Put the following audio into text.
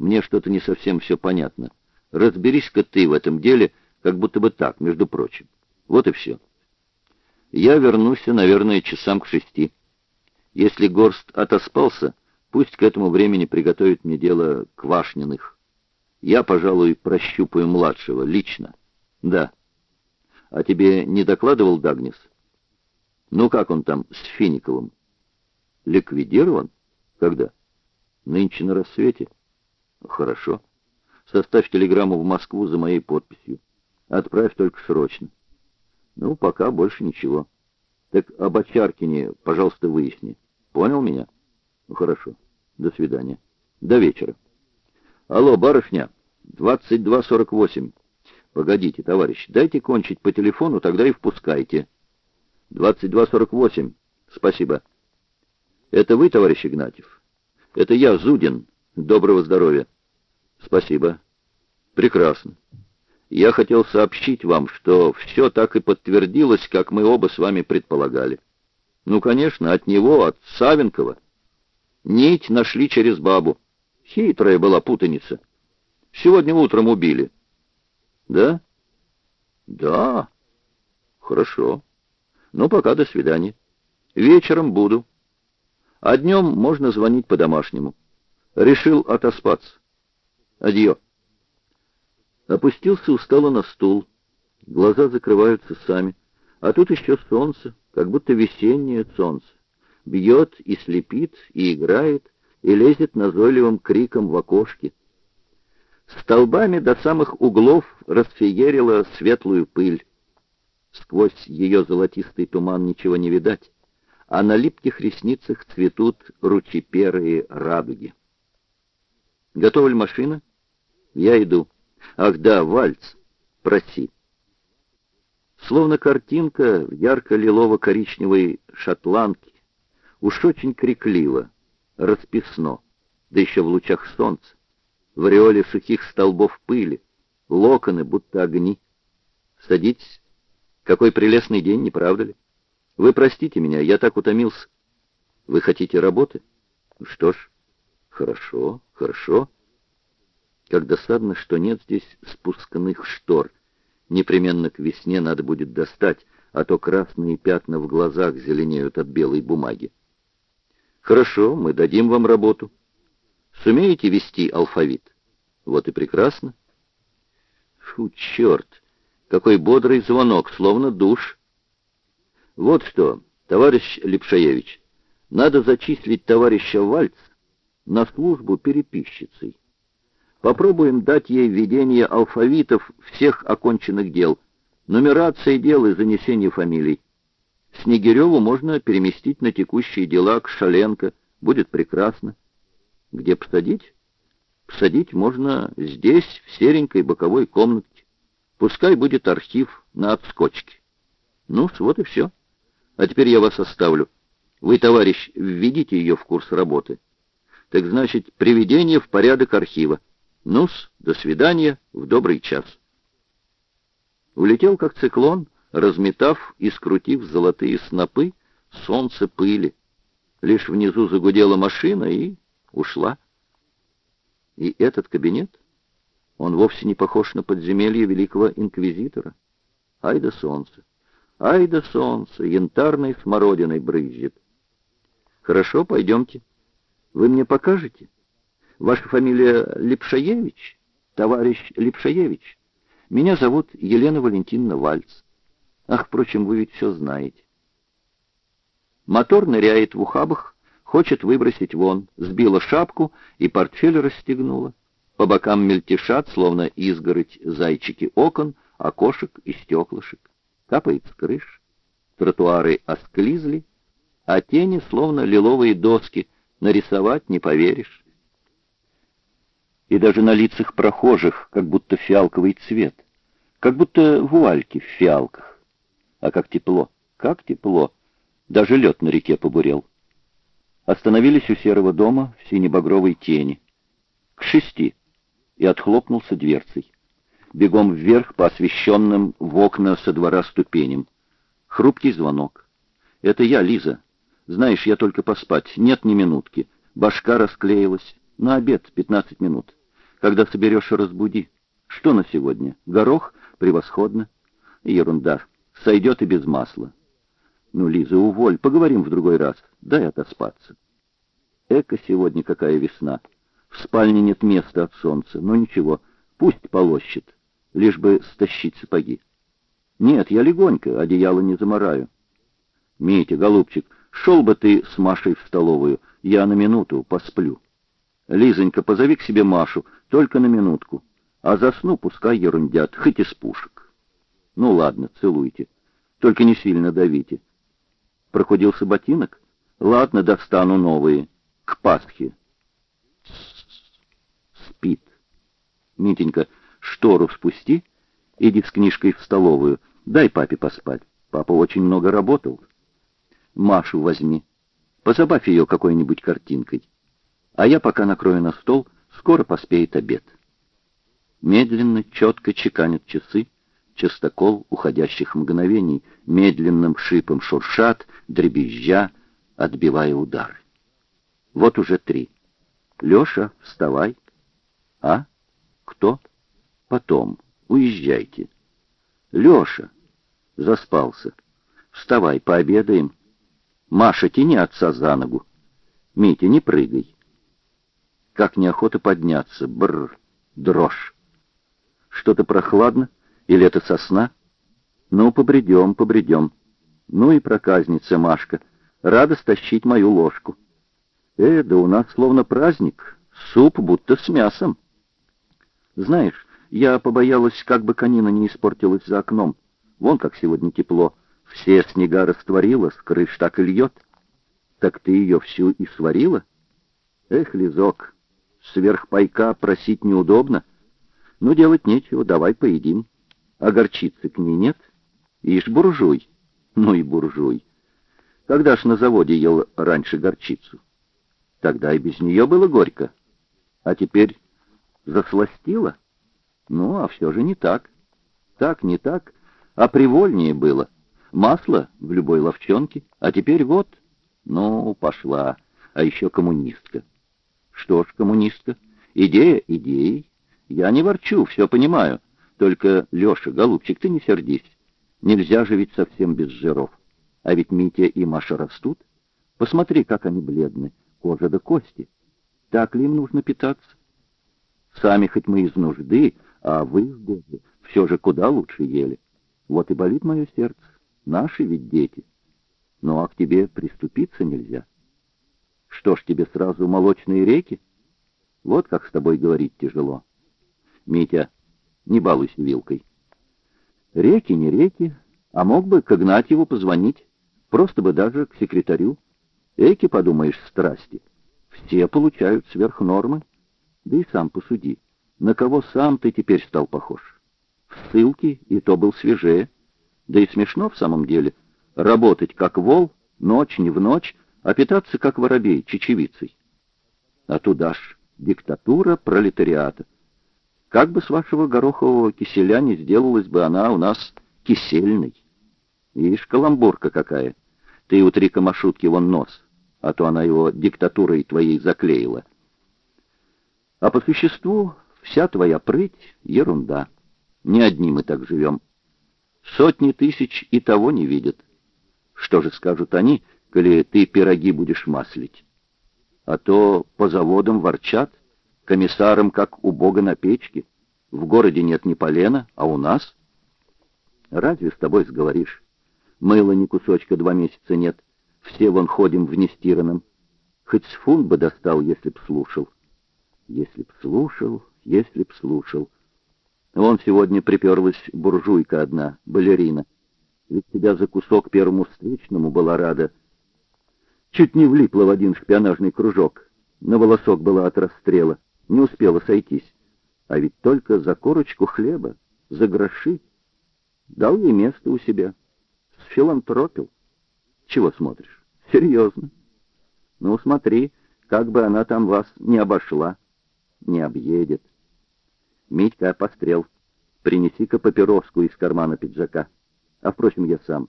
Мне что-то не совсем все понятно. Разберись-ка ты в этом деле, как будто бы так, между прочим. Вот и все. Я вернусь, наверное, часам к шести. Если Горст отоспался, пусть к этому времени приготовит мне дело Квашниных. Я, пожалуй, прощупаю младшего лично. Да. А тебе не докладывал Дагнис? Ну, как он там с Финиковым? Ликвидирован? Когда? Нынче на рассвете? Хорошо. Составь телеграмму в Москву за моей подписью. Отправь только срочно. Ну, пока больше ничего. Так об Очаркине, пожалуйста, выясни. Понял меня? Ну, хорошо. До свидания. До вечера. Алло, барышня, 22.48. Погодите, товарищ, дайте кончить по телефону, тогда и впускайте. 22.48. Спасибо. Это вы, товарищ Игнатьев? Это я, Зудин. Доброго здоровья. Спасибо. Прекрасно. Я хотел сообщить вам, что все так и подтвердилось, как мы оба с вами предполагали. Ну, конечно, от него, от Савенкова. Нить нашли через бабу. Хитрая была путаница. Сегодня утром убили. Да? Да. Хорошо. Ну, пока до свидания. Вечером буду. А днем можно звонить по-домашнему. Решил отоспаться. Адьё. Опустился устало на стул. Глаза закрываются сами. А тут еще солнце, как будто весеннее солнце. Бьет и слепит, и играет, и лезет назойливым криком в окошке. Столбами до самых углов расфеерила светлую пыль. Сквозь ее золотистый туман ничего не видать, а на липких ресницах цветут ручеперые радуги. Готова ли машина? Я иду. Ах да, вальц. Проси. Словно картинка в ярко-лилово-коричневой шотландке, уж очень крикливо, расписно, да еще в лучах солнца, в ореоле сухих столбов пыли, локоны, будто огни. Садитесь. Какой прелестный день, не правда ли? Вы простите меня, я так утомился. Вы хотите работы? Что ж, хорошо, хорошо. Как досадно, что нет здесь спусканных штор. Непременно к весне надо будет достать, а то красные пятна в глазах зеленеют от белой бумаги. Хорошо, мы дадим вам работу. Сумеете вести алфавит? Вот и прекрасно. Фу, черт! Какой бодрый звонок, словно душ. Вот что, товарищ Лепшаевич, надо зачислить товарища Вальц на службу переписчицей. Попробуем дать ей введение алфавитов всех оконченных дел, нумерации дел и занесение фамилий. Снегиреву можно переместить на текущие дела к Шаленко, будет прекрасно. Где посадить? Посадить можно здесь, в серенькой боковой комнатке. Пускай будет архив на отскочке. Ну, вот и все. А теперь я вас оставлю. Вы, товарищ, введите ее в курс работы. Так значит, приведение в порядок архива. Ну-с, до свидания, в добрый час. Улетел как циклон, разметав и скрутив золотые снопы солнце пыли. Лишь внизу загудела машина и ушла. И этот кабинет, он вовсе не похож на подземелье великого инквизитора. Ай да солнце, ай да солнце, янтарной смородиной брызжет. Хорошо, пойдемте. Вы мне покажете? Ваша фамилия Лепшаевич? Товарищ Лепшаевич? Меня зовут Елена Валентиновна Вальц. Ах, впрочем, вы ведь все знаете. Мотор ныряет в ухабах, хочет выбросить вон, сбила шапку и портфель расстегнула. По бокам мельтешат, словно изгородь, зайчики окон, окошек и стеклышек. Капает с крыш. Тротуары осклизли, а тени, словно лиловые доски, нарисовать не поверишь и даже на лицах прохожих, как будто фиалковый цвет, как будто вуальки в фиалках. А как тепло, как тепло, даже лед на реке побурел. Остановились у серого дома в синебагровой тени. К шести. И отхлопнулся дверцей. Бегом вверх по освещенным в окна со двора ступеням. Хрупкий звонок. «Это я, Лиза. Знаешь, я только поспать. Нет ни минутки. Башка расклеилась. На обед пятнадцать минут. Когда соберешь, разбуди. Что на сегодня? Горох? Превосходно. Ерунда. Сойдет и без масла. Ну, Лиза, уволь, поговорим в другой раз. Дай отоспаться. Эка сегодня какая весна. В спальне нет места от солнца. Но ничего, пусть полощет, лишь бы стащить сапоги. Нет, я легонько, одеяло не замораю. Митя, голубчик, шел бы ты с Машей в столовую, я на минуту посплю. Лизонька, позови к себе Машу, только на минутку. А засну, пускай ерундят, хоть из пушек. Ну ладно, целуйте. Только не сильно давите. Прохудился ботинок? Ладно, достану новые. К Пасхе. Спит. Митенька, штору спусти, иди с книжкой в столовую. Дай папе поспать. Папа очень много работал. Машу возьми. Позабавь ее какой-нибудь картинкой. А я пока накрою на стол, скоро поспеет обед. Медленно, четко чеканят часы, частокол уходящих мгновений, медленным шипом шуршат, дребезжа, отбивая удары. Вот уже три. Леша, вставай. А? Кто? Потом. Уезжайте. Леша. Заспался. Вставай, пообедаем. Маша, тяни отца за ногу. Митя, не прыгай. Как неохота подняться. Бррр, дрожь. Что-то прохладно? Или это сосна? Ну, побредем, побредем. Ну и проказница Машка. Рада стащить мою ложку. Э, да у нас словно праздник. Суп будто с мясом. Знаешь, я побоялась, как бы конина не испортилась за окном. Вон как сегодня тепло. Все снега растворила, с крыш так и льет. Так ты ее всю и сварила? Эх, Лизок, сверх пайка просить неудобно. Ну, делать нечего, давай поедим. А горчицы к ней нет? Ишь, буржуй. Ну и буржуй. Когда ж на заводе ел раньше горчицу? Тогда и без нее было горько. А теперь засластило? Ну, а все же не так. Так, не так, а привольнее было. Масло в любой ловчонке, а теперь вот. Ну, пошла. А еще коммунистка. Что ж, коммунистка, идея идеей. Я не ворчу, все понимаю. Только, Леша, голубчик, ты не сердись. Нельзя же ведь совсем без жиров. А ведь Митя и Маша растут. Посмотри, как они бледны, кожа до кости. Так ли им нужно питаться? Сами хоть мы из нужды, а вы в годы все же куда лучше ели. Вот и болит мое сердце. Наши ведь дети. Ну а к тебе приступиться нельзя. Что ж тебе сразу молочные реки? Вот как с тобой говорить тяжело. Митя, не балуйся вилкой. Реки не реки, а мог бы к Игнатьеву позвонить, просто бы даже к секретарю. Эки, подумаешь, страсти. Все получают сверх нормы. Да и сам посуди, на кого сам ты теперь стал похож. В ссылке и то был свежее. Да и смешно в самом деле. Работать как вол, ночь не в ночь, а питаться как воробей, чечевицей. А туда ж диктатура пролетариата. Как бы с вашего горохового киселя не сделалась бы она у нас кисельной. Ишь, каламбурка какая. Ты утри камашутки вон нос, а то она его диктатурой твоей заклеила. А по существу вся твоя прыть — ерунда. Не одни мы так живем. Сотни тысяч и того не видят. Что же скажут они, коли ты пироги будешь маслить? А то по заводам ворчат, комиссарам как у бога на печке. В городе нет ни полена, а у нас? Разве с тобой сговоришь? Мыла ни кусочка два месяца нет. Все вон ходим в нестиранном. Хоть с фунт бы достал, если б слушал. Если б слушал, если б слушал. Вон сегодня приперлась буржуйка одна, балерина. Ведь тебя за кусок первому встречному была рада. Чуть не влипла в один шпионажный кружок. На волосок была от расстрела. Не успела сойтись. А ведь только за корочку хлеба, за гроши. Дал ей место у себя. Сфилантропил. Чего смотришь? Серьезно. Ну, смотри, как бы она там вас не обошла не объедет. Митька пострел. Принеси-ка папироску из кармана пиджака. А, впрочем, я сам.